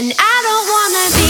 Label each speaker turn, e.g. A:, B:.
A: And I don't wanna be